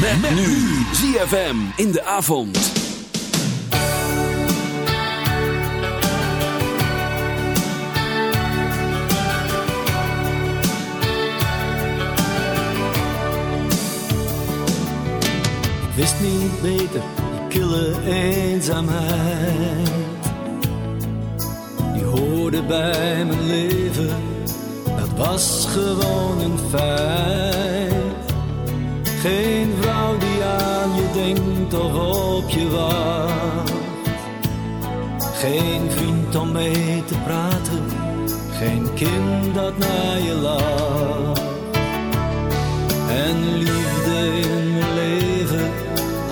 Met, met nu ZFM in de avond. Ik wist niet beter, die kille eenzaamheid. Die hoorde bij mijn leven, dat was gewoon een feit. Geen vrouw die aan je denkt of op je wacht. Geen vriend om mee te praten, geen kind dat naar je lacht. En liefde in mijn leven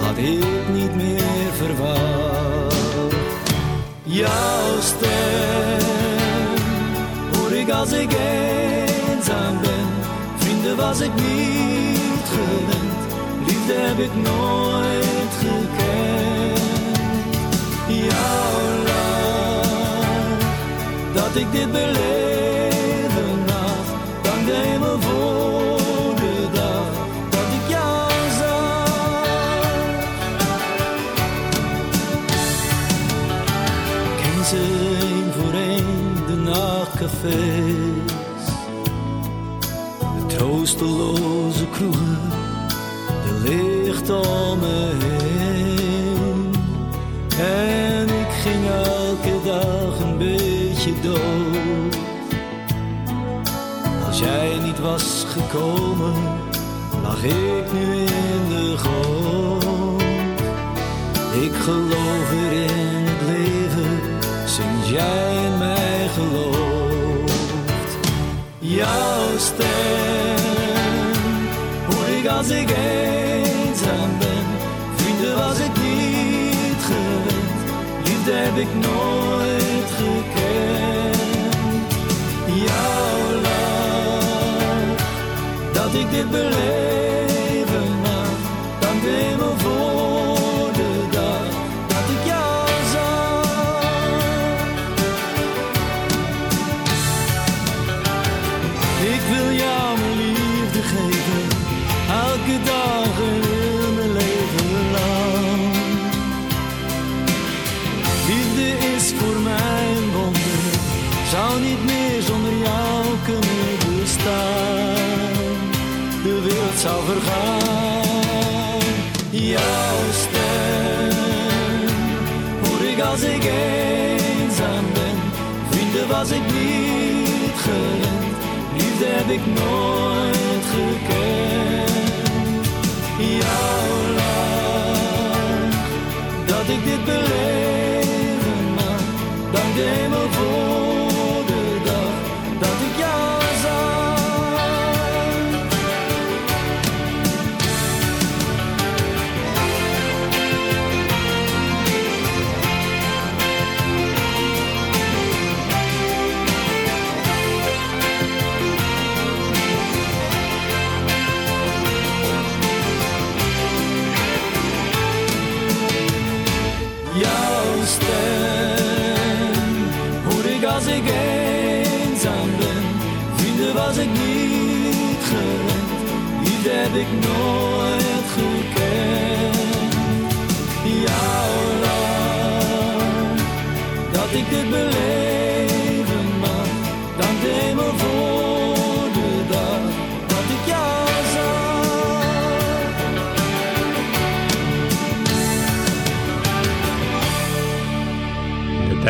had ik niet meer verwacht. Jouw stem hoor ik als ik eenzaam ben, vrienden was ik niet heb ik nooit gekend. Jouw lach, dat ik dit beleven mag. Dank de hemel voor de dag dat ik jou zag. Ken ze een voor een de nachtcafés. De troosteloze kroegen om me heen. En ik ging elke dag een beetje dood. Als jij niet was gekomen, lag ik nu in de goot. Ik geloof weer in het leven, sinds jij in mij gelooft. Jouw stem hoor ik als ik eenzaam heb ik nooit gekend. Jouw lach, dat ik dit beleven was ik niet gewend, liefde heb ik nooit gekend. Jouw lach, dat ik dit beleven mag, dank de hemel voor was ik niet gewend, heb ik nooit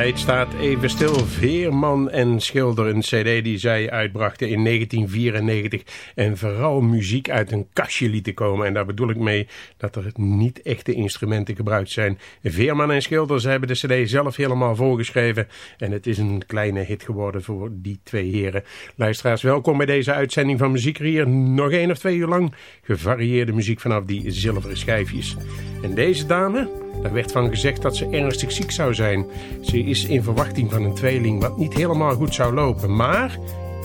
tijd staat even stil. Veerman en Schilder, een cd die zij uitbrachten in 1994. En vooral muziek uit een kastje lieten komen. En daar bedoel ik mee dat er niet echte instrumenten gebruikt zijn. Veerman en Schilder, ze hebben de cd zelf helemaal voorgeschreven. En het is een kleine hit geworden voor die twee heren. Luisteraars, welkom bij deze uitzending van Muziek hier. Nog één of twee uur lang gevarieerde muziek vanaf die zilveren schijfjes. En deze dame, daar werd van gezegd dat ze ernstig ziek zou zijn. Ze is in verwachting van een tweeling wat niet helemaal goed zou lopen. Maar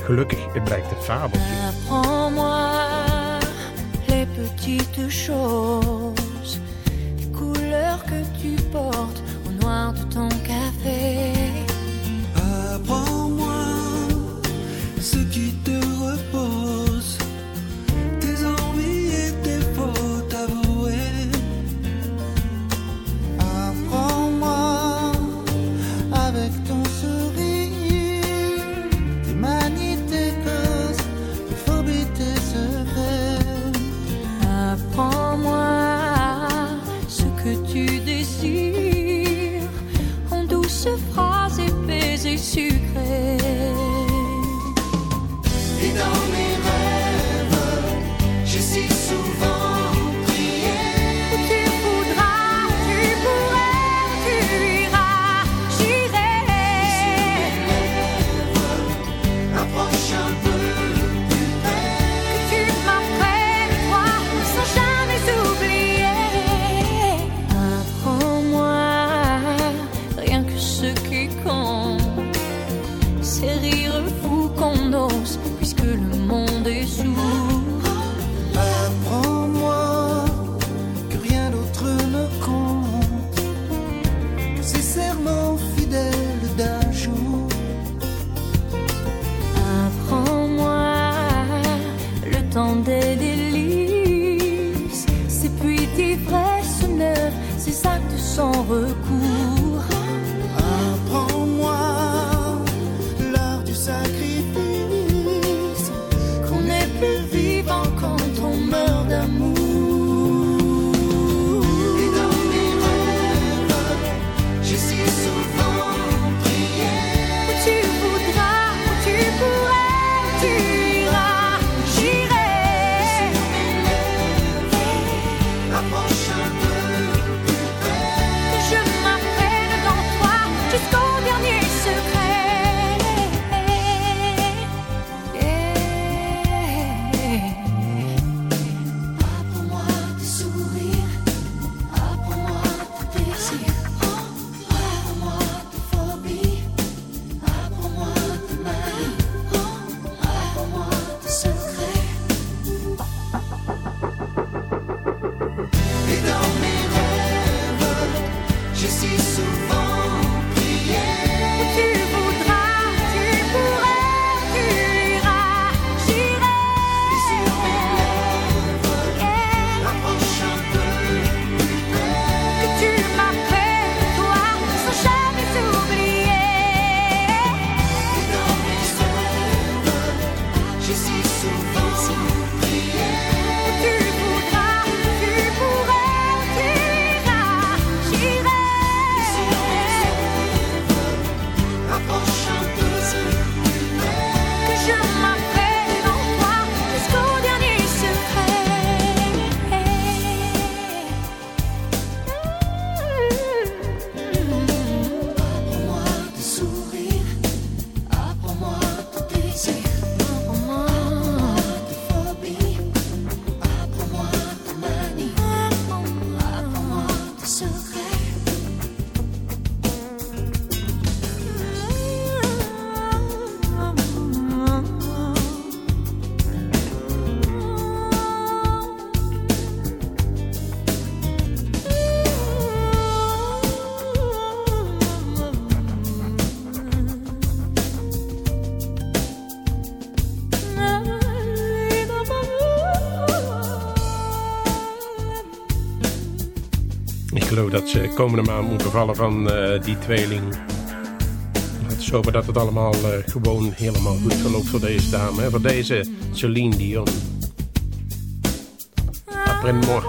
gelukkig, het blijkt een fabeltje. Les petites choses, couleurs que tu portes au noir de ton sucré. Ze komende maand moet bevallen van uh, die tweeling. Het is hopen dat het allemaal uh, gewoon helemaal goed verloopt voor deze dame. Voor deze Celine Dion. Après-moi.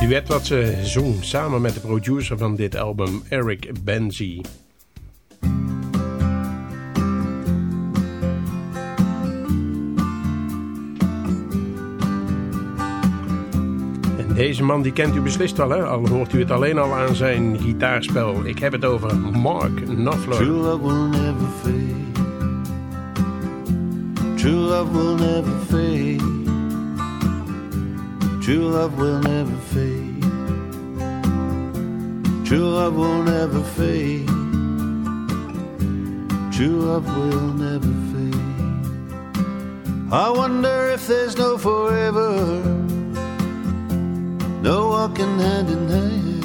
Duet wat ze zong samen met de producer van dit album, Eric Benzie. Deze man die kent u beslist wel, hè? al hoort u het alleen al aan zijn gitaarspel. Ik heb het over Mark Knopfler. True love will never fade. True love will never fade. True love will never fade. True love will never fade. True love will never fade. I wonder if there's no forever. No walking hand in hand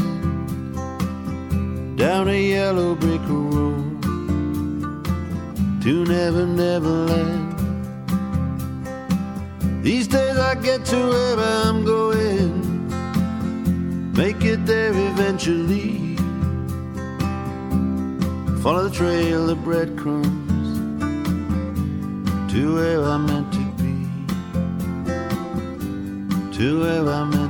down a yellow brick road to Never Never Land. These days I get to where I'm going, make it there eventually. Follow the trail of breadcrumbs to where I'm meant to be, to where I'm meant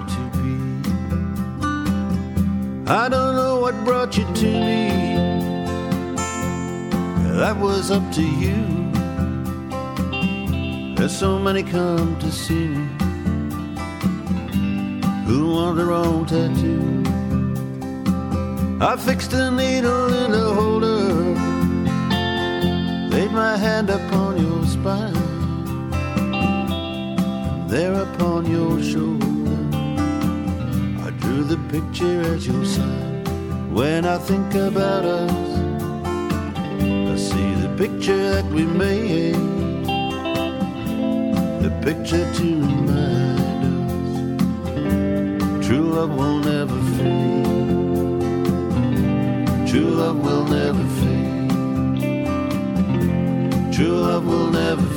I don't know what brought you to me. That was up to you. There's so many come to see me who want their own tattoo. I fixed a needle in a holder, laid my hand upon your spine, there upon your shoulder the picture at your side. When I think about us, I see the picture that we made, the picture to remind us true love will never fade. True love will never fade. True love will never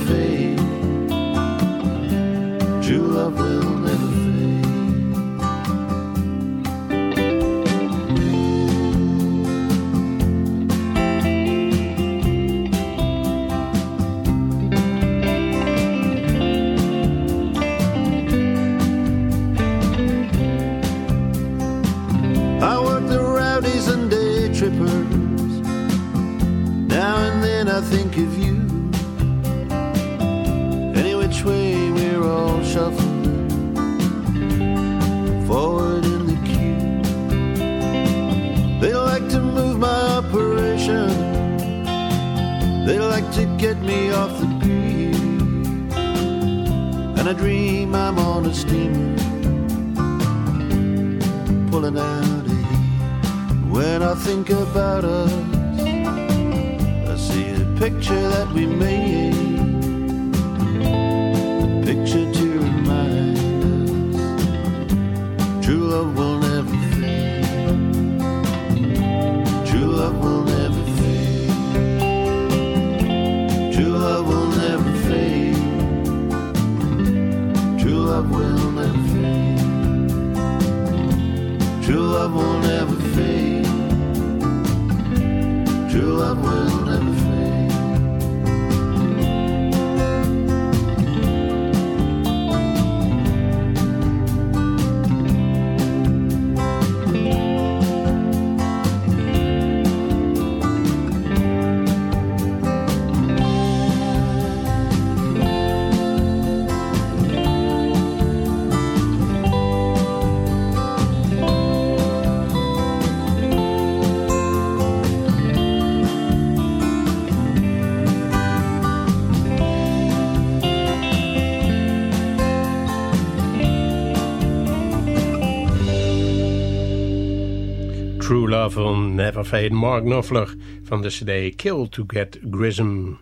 van Never Fade Mark Knopfler van de cd Kill to Get Grism.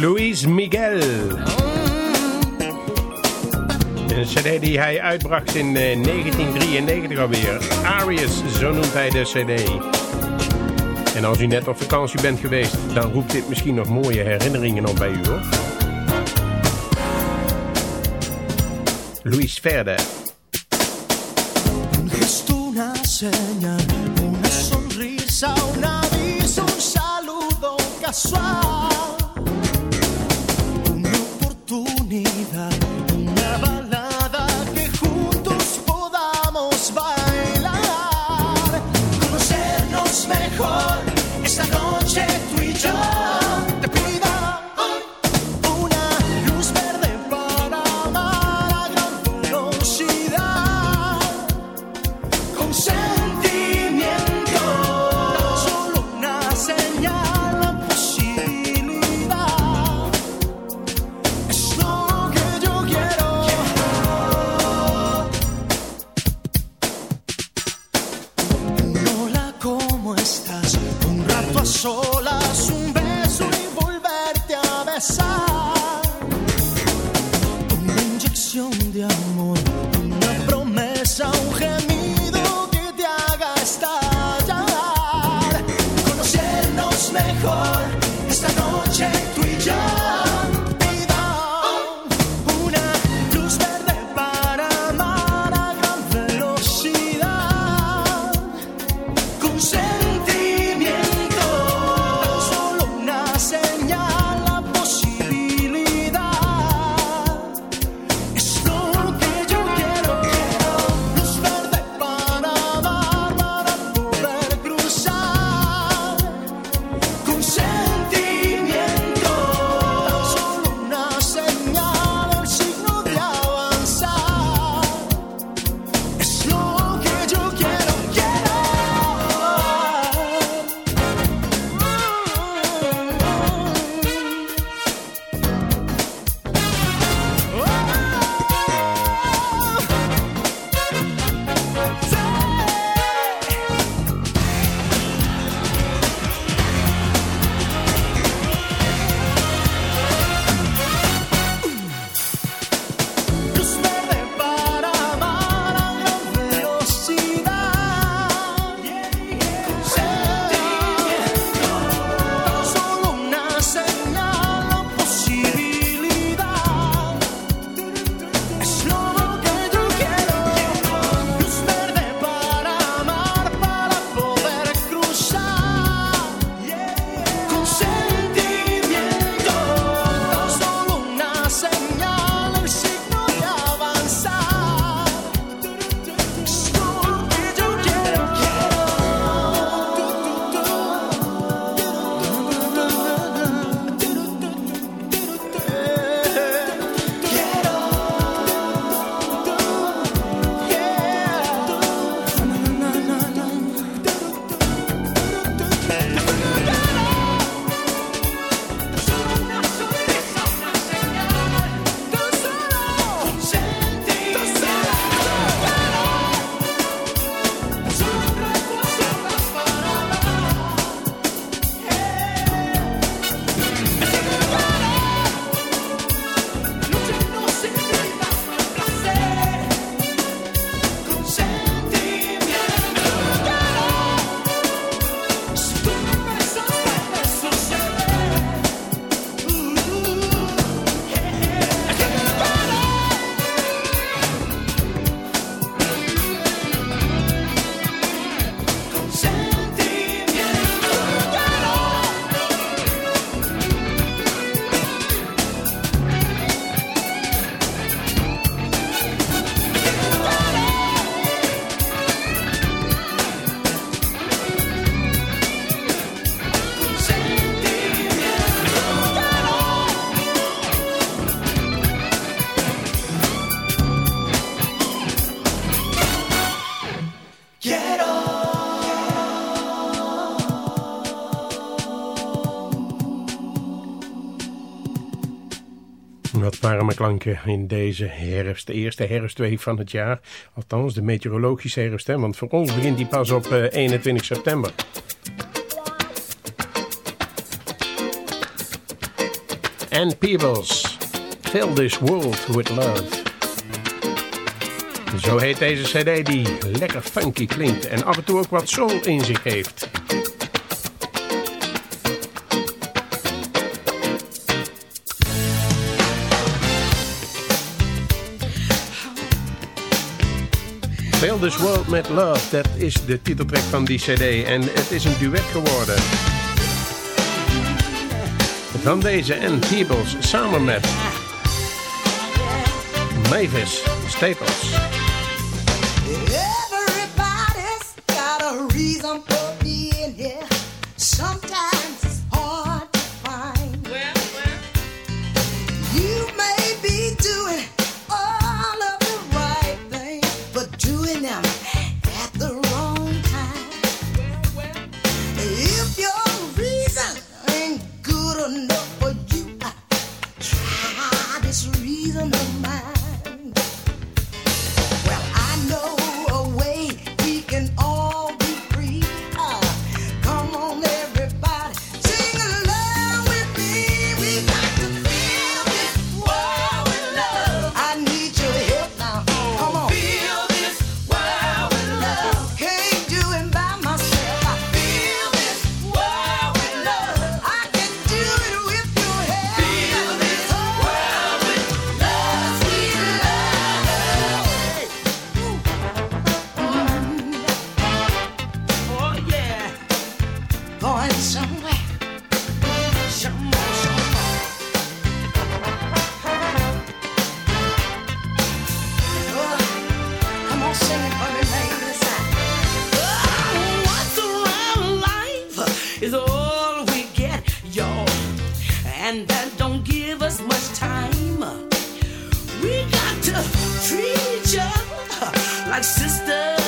Luis Miguel. Een cd die hij uitbracht in 1993 eh, alweer. Arius, zo noemt hij de cd. En als u net op vakantie bent geweest, dan roept dit misschien nog mooie herinneringen op bij u hoor. Luis Verde. Una sonrisa, un aviso, un saludo casual. in deze herfst. De eerste herfstweek van het jaar. Althans, de meteorologische herfst. Hè? Want voor ons begint die pas op eh, 21 september. And Peebles, Fill This World With Love. Zo heet deze cd die lekker funky klinkt en af en toe ook wat soul in zich heeft. This World Met Love. Dat is de titeltrack van die cd. En het is een duet geworden. Van deze en Peebles samen met Mavis Staples. y'all, and that don't give us much time. We got to treat each other like sisters.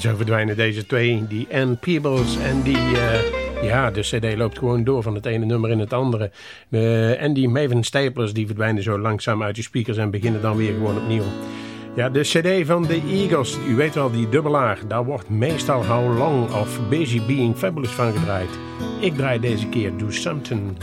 Zo verdwijnen deze twee, die Ann Peebles en die... Uh, ja, de cd loopt gewoon door van het ene nummer in het andere. Uh, en die Maven Staplers die verdwijnen zo langzaam uit je speakers en beginnen dan weer gewoon opnieuw. Ja, de cd van de Eagles, u weet wel, die dubbelaar. Daar wordt meestal How Long of Busy Being Fabulous van gedraaid. Ik draai deze keer Do Something.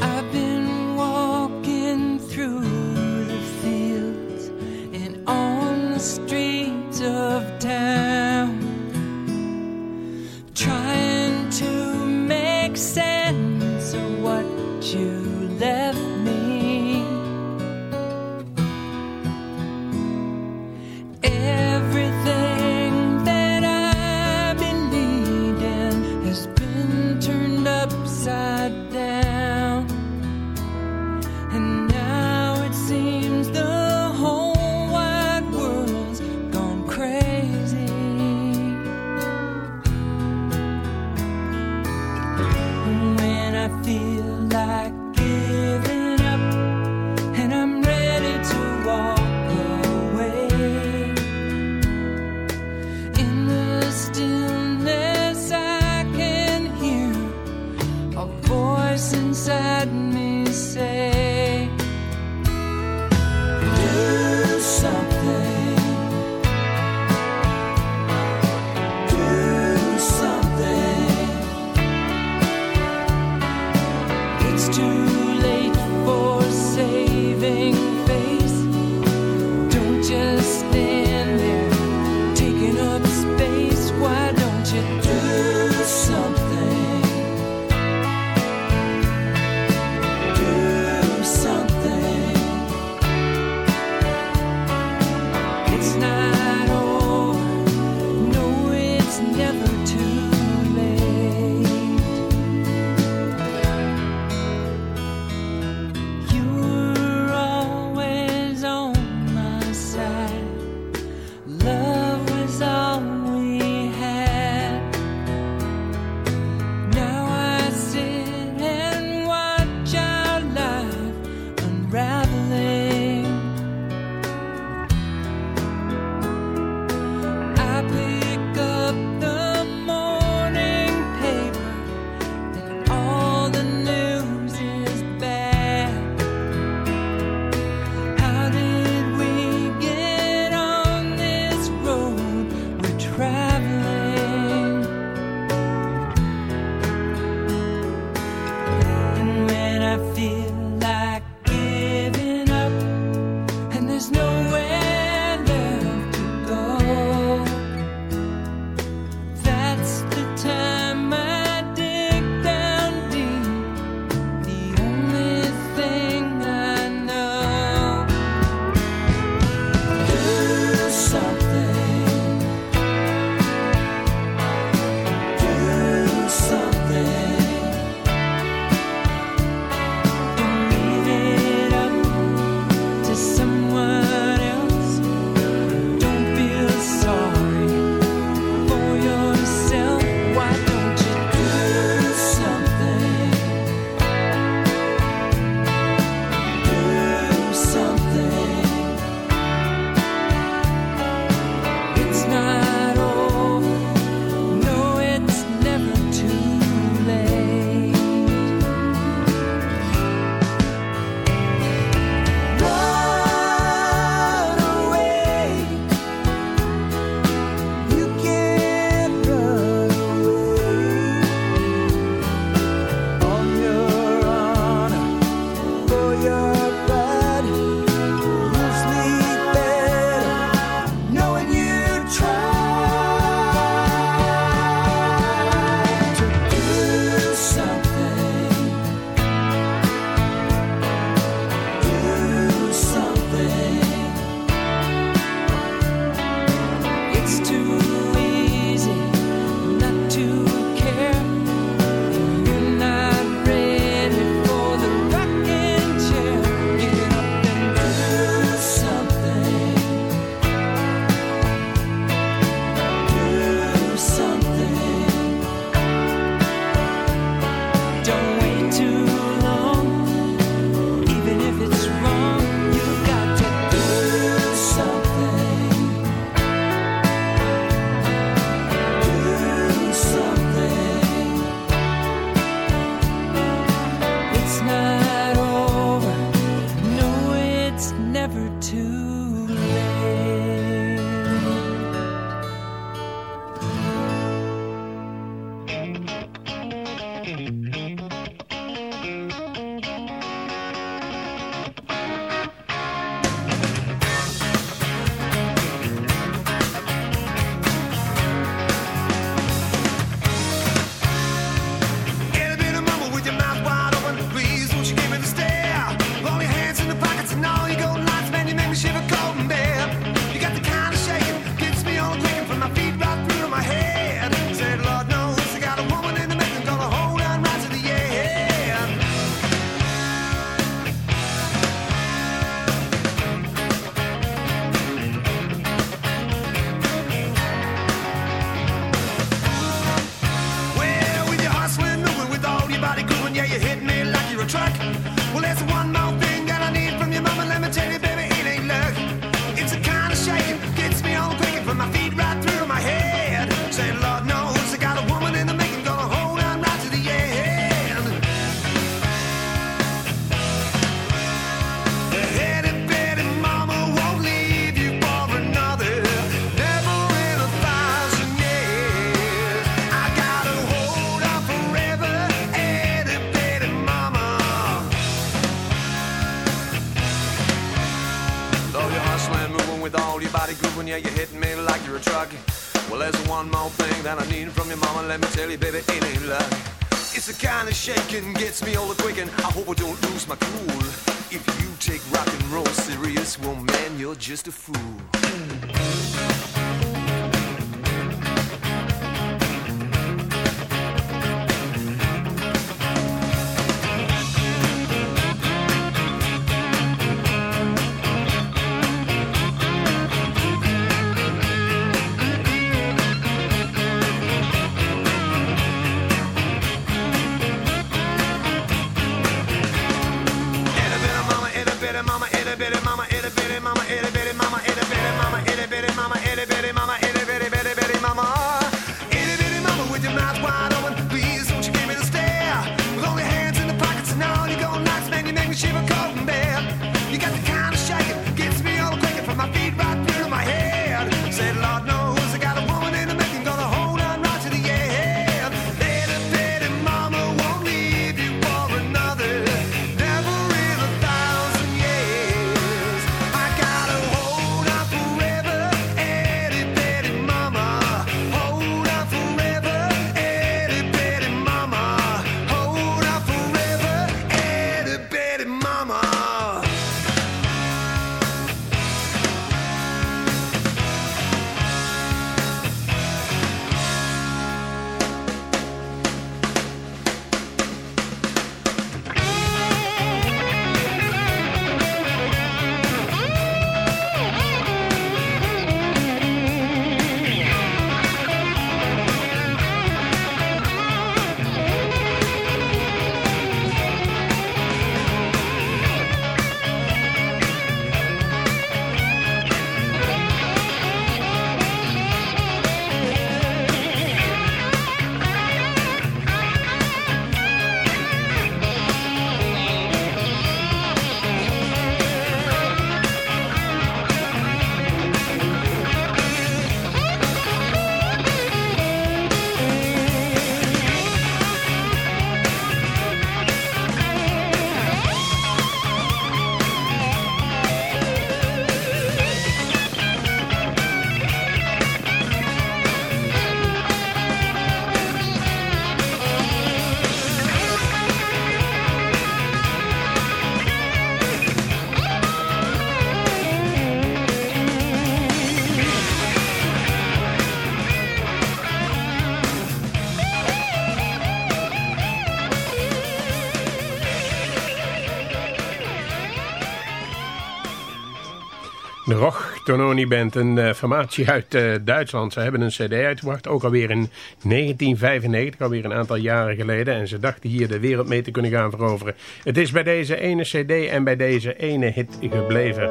Tononi Band, een uh, formatie uit uh, Duitsland. Ze hebben een cd uitgebracht, ook alweer in 1995, alweer een aantal jaren geleden. En ze dachten hier de wereld mee te kunnen gaan veroveren. Het is bij deze ene cd en bij deze ene hit gebleven.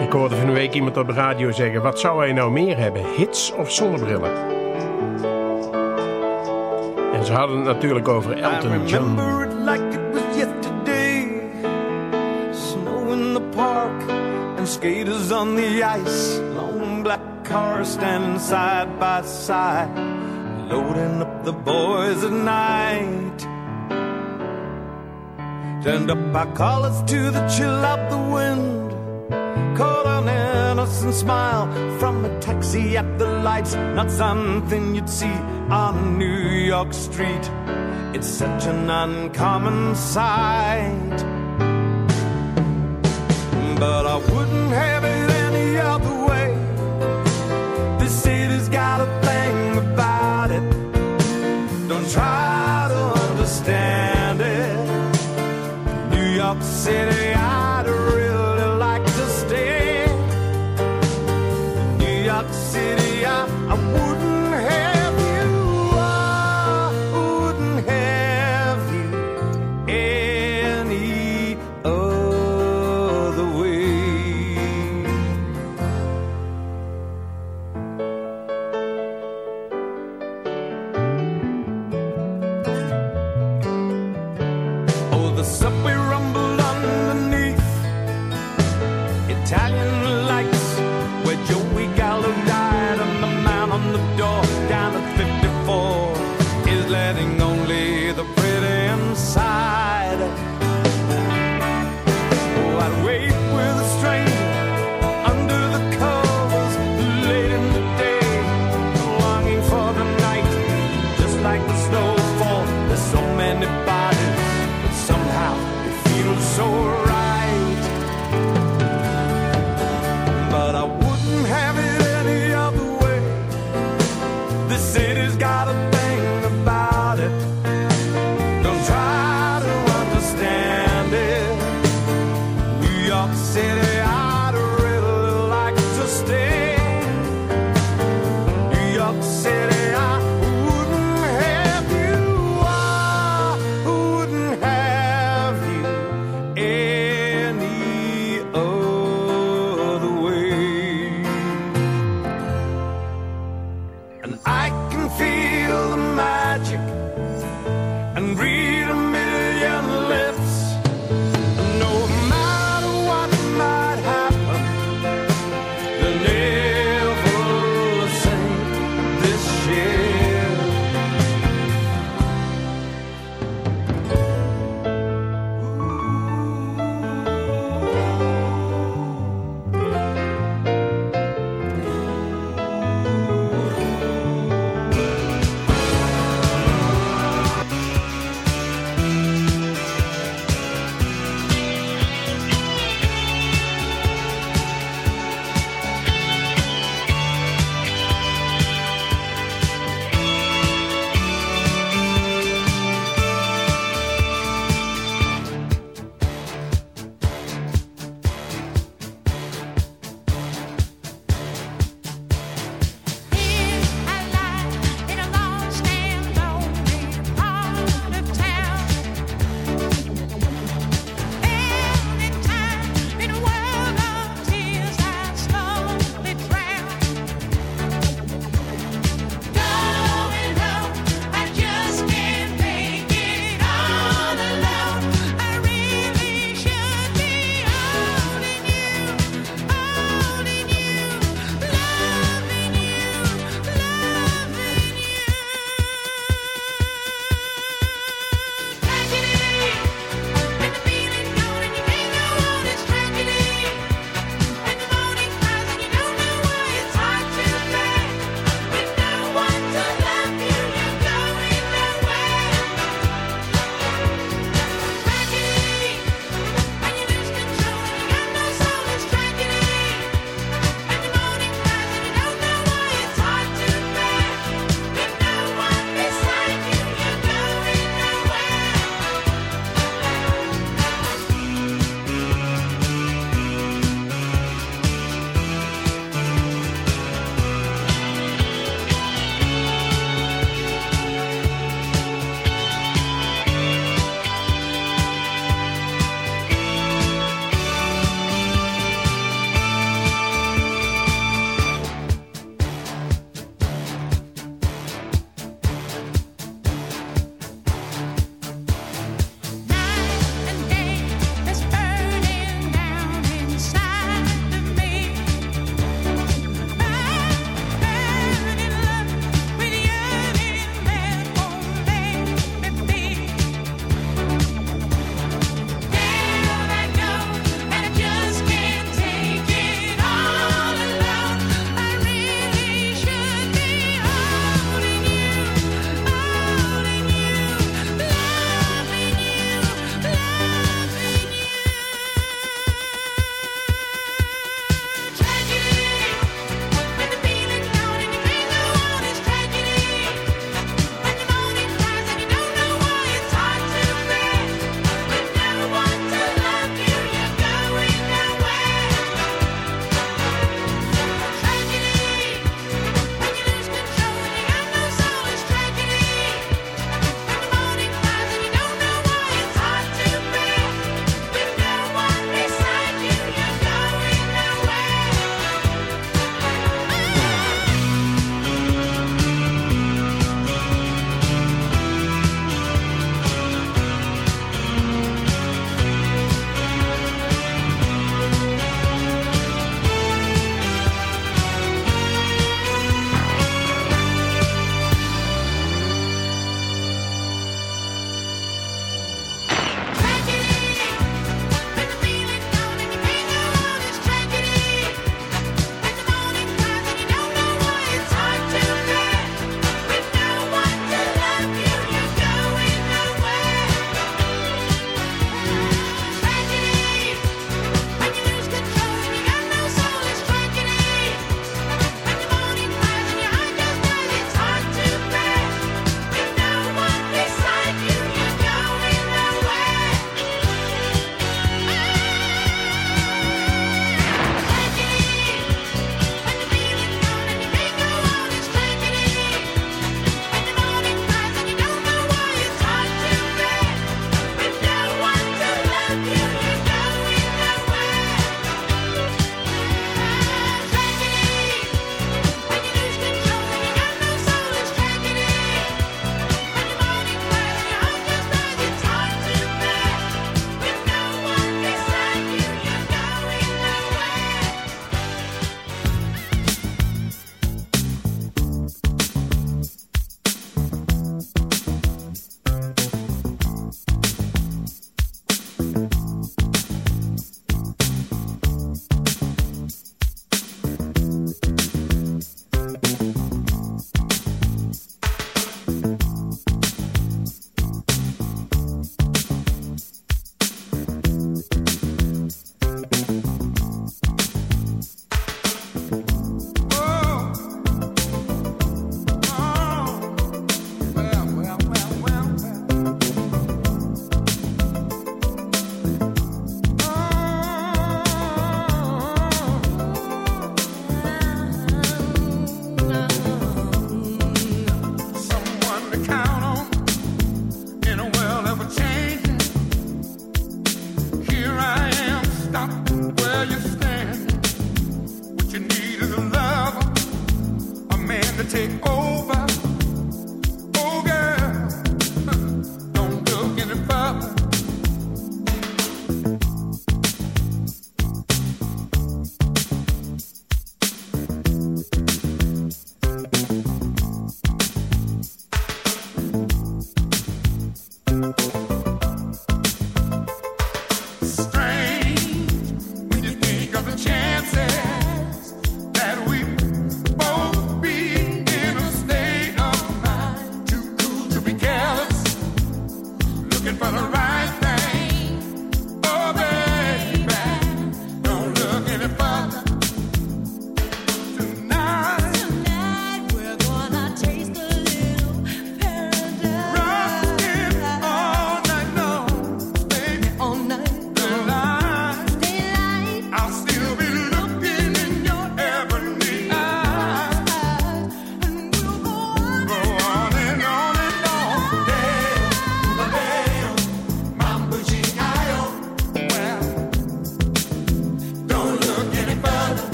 Ik hoorde van een week iemand op de radio zeggen... wat zou hij nou meer hebben, hits of zonnebrillen? En ze hadden het natuurlijk over Elton John. Skaters on the ice, long black cars standing side by side, loading up the boys at night. Turned up our collars to the chill of the wind, caught an innocent smile from a taxi at the lights. Not something you'd see on New York street. It's such an uncommon sight but I wouldn't have it any other way. This city's got a thing about it. Don't try to understand it. New York City, I'd really like to stay. New York City, I, I wouldn't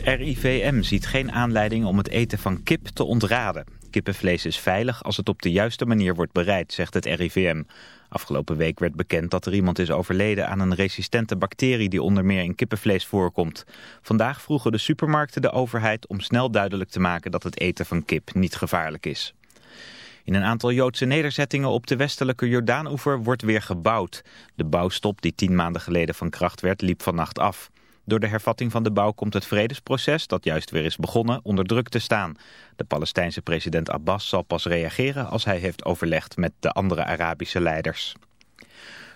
Het RIVM ziet geen aanleiding om het eten van kip te ontraden. Kippenvlees is veilig als het op de juiste manier wordt bereid, zegt het RIVM. Afgelopen week werd bekend dat er iemand is overleden aan een resistente bacterie die onder meer in kippenvlees voorkomt. Vandaag vroegen de supermarkten de overheid om snel duidelijk te maken dat het eten van kip niet gevaarlijk is. In een aantal Joodse nederzettingen op de westelijke Jordaanoever wordt weer gebouwd. De bouwstop die tien maanden geleden van kracht werd, liep vannacht af. Door de hervatting van de bouw komt het vredesproces, dat juist weer is begonnen, onder druk te staan. De Palestijnse president Abbas zal pas reageren als hij heeft overlegd met de andere Arabische leiders.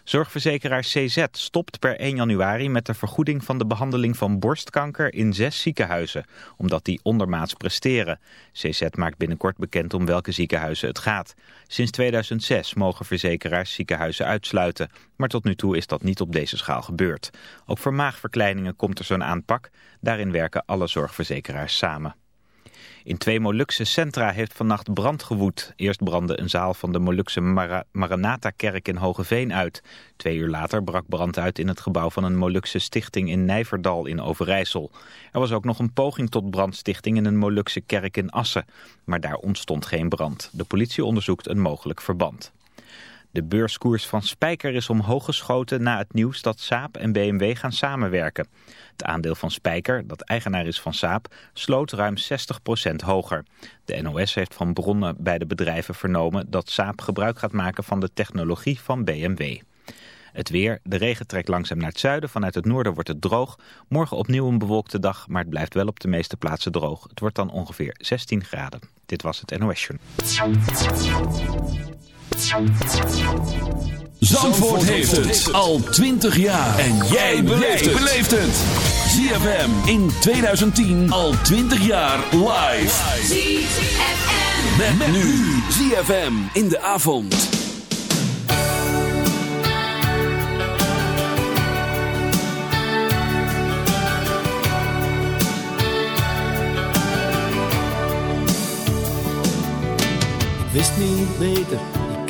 Zorgverzekeraar CZ stopt per 1 januari met de vergoeding van de behandeling van borstkanker in zes ziekenhuizen, omdat die ondermaats presteren. CZ maakt binnenkort bekend om welke ziekenhuizen het gaat. Sinds 2006 mogen verzekeraars ziekenhuizen uitsluiten, maar tot nu toe is dat niet op deze schaal gebeurd. Ook voor maagverkleiningen komt er zo'n aanpak. Daarin werken alle zorgverzekeraars samen. In twee Molukse centra heeft vannacht brand gewoed. Eerst brandde een zaal van de Molukse Mara Maranatha-kerk in Hogeveen uit. Twee uur later brak brand uit in het gebouw van een Molukse stichting in Nijverdal in Overijssel. Er was ook nog een poging tot brandstichting in een Molukse kerk in Assen. Maar daar ontstond geen brand. De politie onderzoekt een mogelijk verband. De beurskoers van Spijker is omhoog geschoten na het nieuws dat Saab en BMW gaan samenwerken. Het aandeel van Spijker, dat eigenaar is van Saab, sloot ruim 60% hoger. De NOS heeft van bronnen bij de bedrijven vernomen dat Saab gebruik gaat maken van de technologie van BMW. Het weer, de regen trekt langzaam naar het zuiden. Vanuit het noorden wordt het droog. Morgen opnieuw een bewolkte dag, maar het blijft wel op de meeste plaatsen droog. Het wordt dan ongeveer 16 graden. Dit was het NOS Journal. Zandvoort heeft het al 20 jaar. En jij beleeft het. ZFM in 2010 al 20 jaar live. ZFM. Met, nu ZFM in de avond. wist niet beter,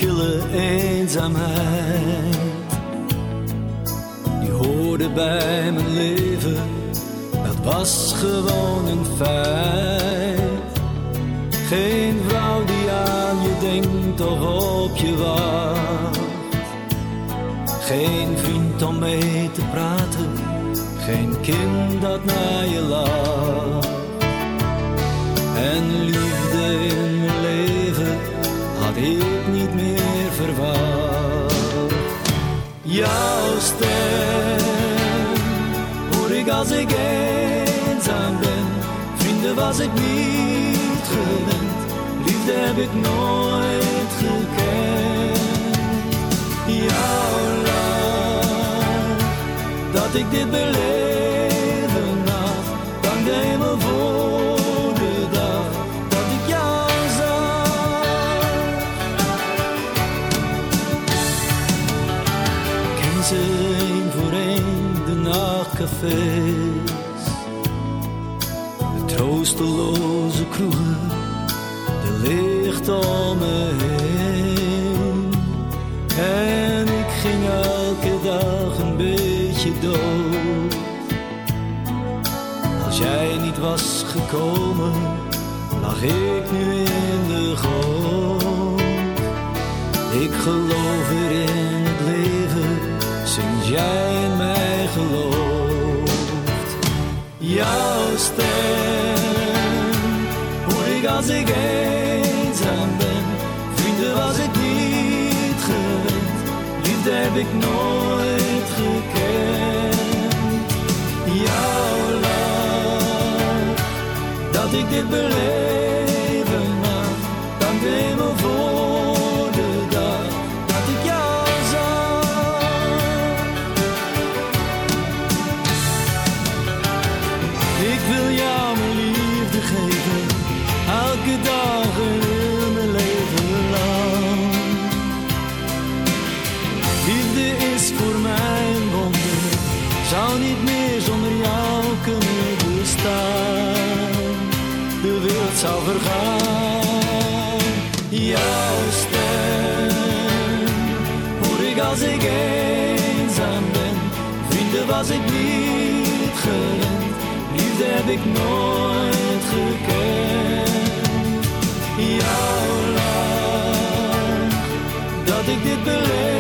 die kille eenzaamheid. Die hoorde bij mijn leven, dat was gewoon een feit. Geen vrouw die aan je denkt of op je wacht. Geen vriend om mee te praten, geen kind dat naar je lacht. En liefde Jouw stem hoor ik als ik eenzaam ben. Vrienden was ik niet gewend, liefde heb ik nooit gekend. Jouw lach, dat ik dit beleven de troosteloze kroegen, de licht om me heen. En ik ging elke dag een beetje dood. Als jij niet was gekomen, lag ik nu in de goot. Ik geloof weer in het leven, sinds jij Jouw stem hoor ik als ik eenzaam ben. Vrienden was ik niet gewend, liefde heb ik nooit gekend. Jouw lach, dat ik dit beleven Wereld zou vergaan, jouw stem hoor ik als ik eenzaam ben. Vrienden was ik niet gewend, liefde heb ik nooit gekend. Jouw lach, dat ik dit beleven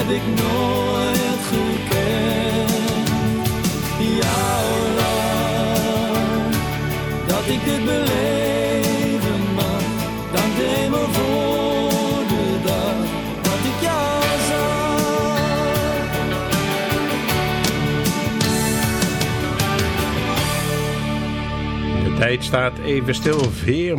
heb ik nooit gekend. Jouw lach, dat ik dit beleven mag, dank de hemel voor de dag dat ik jou zag. De tijd staat even stil. Veer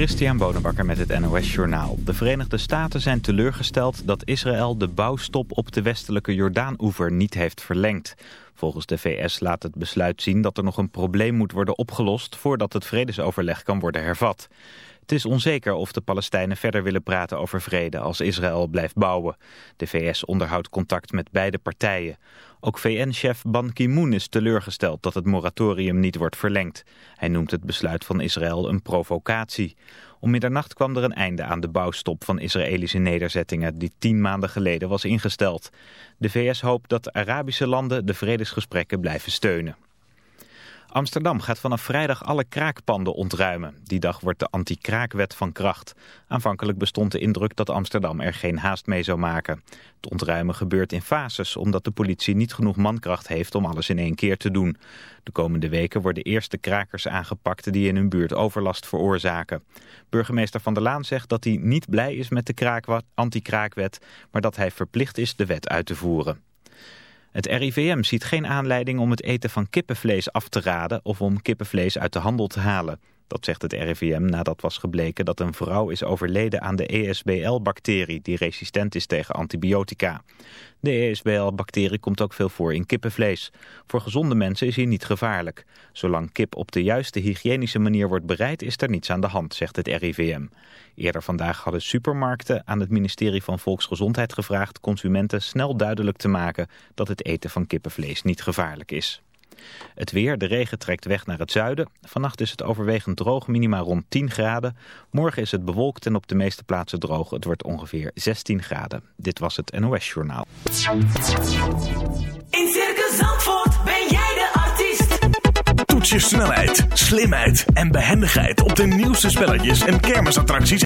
Christian Bonenbakker met het NOS Journaal. De Verenigde Staten zijn teleurgesteld dat Israël de bouwstop op de westelijke Jordaan-oever niet heeft verlengd. Volgens de VS laat het besluit zien dat er nog een probleem moet worden opgelost voordat het vredesoverleg kan worden hervat. Het is onzeker of de Palestijnen verder willen praten over vrede als Israël blijft bouwen. De VS onderhoudt contact met beide partijen. Ook VN-chef Ban Ki-moon is teleurgesteld dat het moratorium niet wordt verlengd. Hij noemt het besluit van Israël een provocatie. Om middernacht kwam er een einde aan de bouwstop van Israëlische nederzettingen die tien maanden geleden was ingesteld. De VS hoopt dat Arabische landen de vredesgesprekken blijven steunen. Amsterdam gaat vanaf vrijdag alle kraakpanden ontruimen. Die dag wordt de anti-kraakwet van kracht. Aanvankelijk bestond de indruk dat Amsterdam er geen haast mee zou maken. Het ontruimen gebeurt in fases, omdat de politie niet genoeg mankracht heeft om alles in één keer te doen. De komende weken worden eerst de krakers aangepakt die in hun buurt overlast veroorzaken. Burgemeester Van der Laan zegt dat hij niet blij is met de anti-kraakwet, maar dat hij verplicht is de wet uit te voeren. Het RIVM ziet geen aanleiding om het eten van kippenvlees af te raden of om kippenvlees uit de handel te halen. Dat zegt het RIVM nadat was gebleken dat een vrouw is overleden aan de ESBL-bacterie die resistent is tegen antibiotica. De ESBL-bacterie komt ook veel voor in kippenvlees. Voor gezonde mensen is hij niet gevaarlijk. Zolang kip op de juiste hygiënische manier wordt bereid is er niets aan de hand, zegt het RIVM. Eerder vandaag hadden supermarkten aan het ministerie van Volksgezondheid gevraagd consumenten snel duidelijk te maken dat het eten van kippenvlees niet gevaarlijk is. Het weer, de regen trekt weg naar het zuiden. Vannacht is het overwegend droog, minima rond 10 graden. Morgen is het bewolkt en op de meeste plaatsen droog. Het wordt ongeveer 16 graden. Dit was het NOS Journaal. In Circus Zandvoort ben jij de artiest. Toets je snelheid, slimheid en behendigheid op de nieuwste spelletjes en kermisattracties.